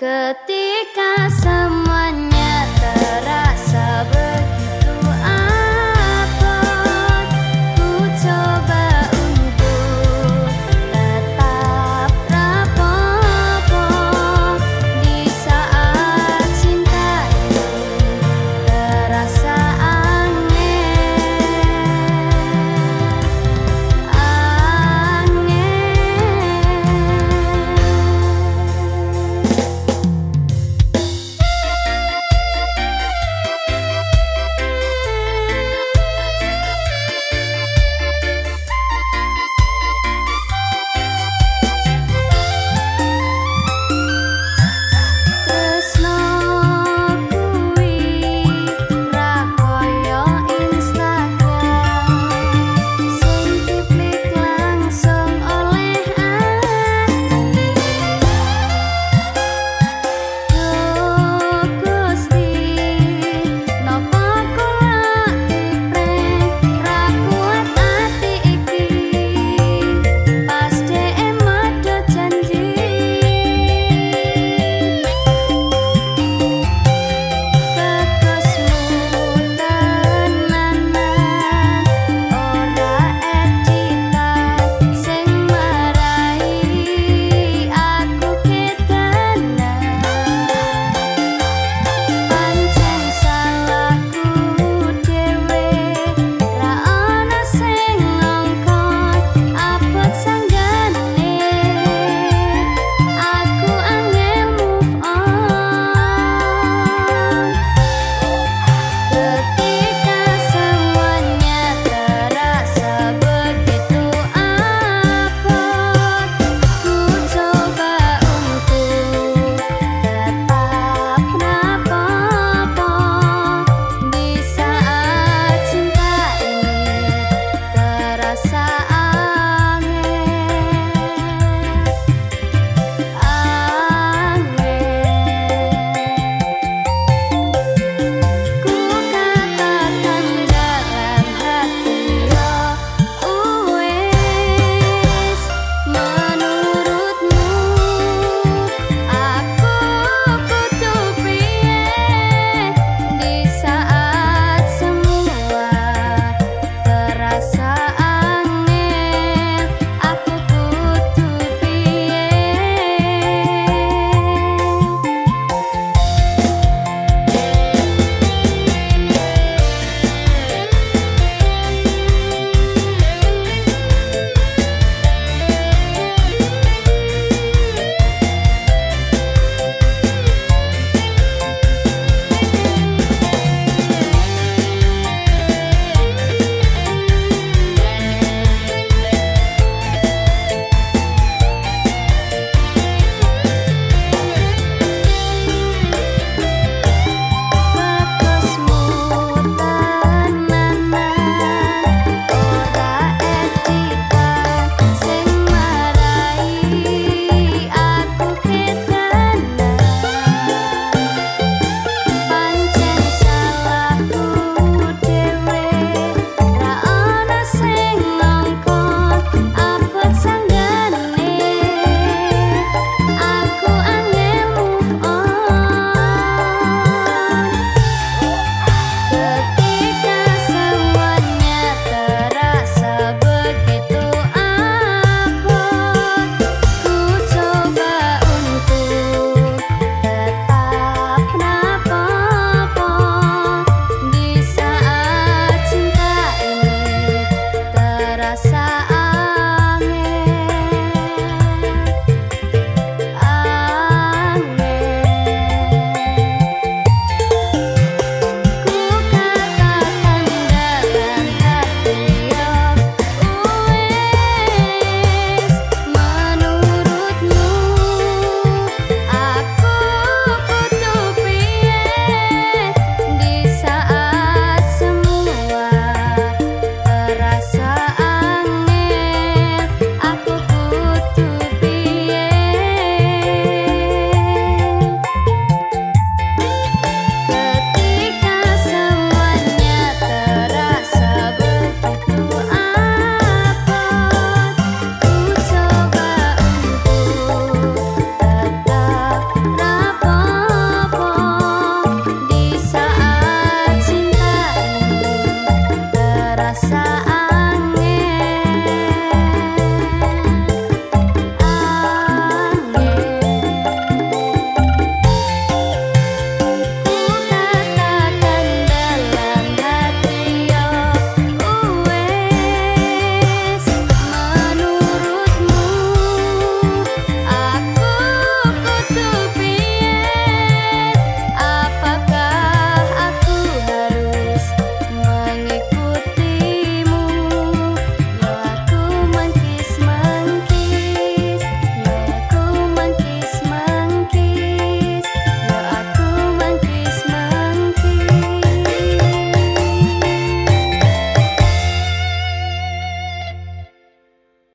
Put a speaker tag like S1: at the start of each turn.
S1: Ketika semua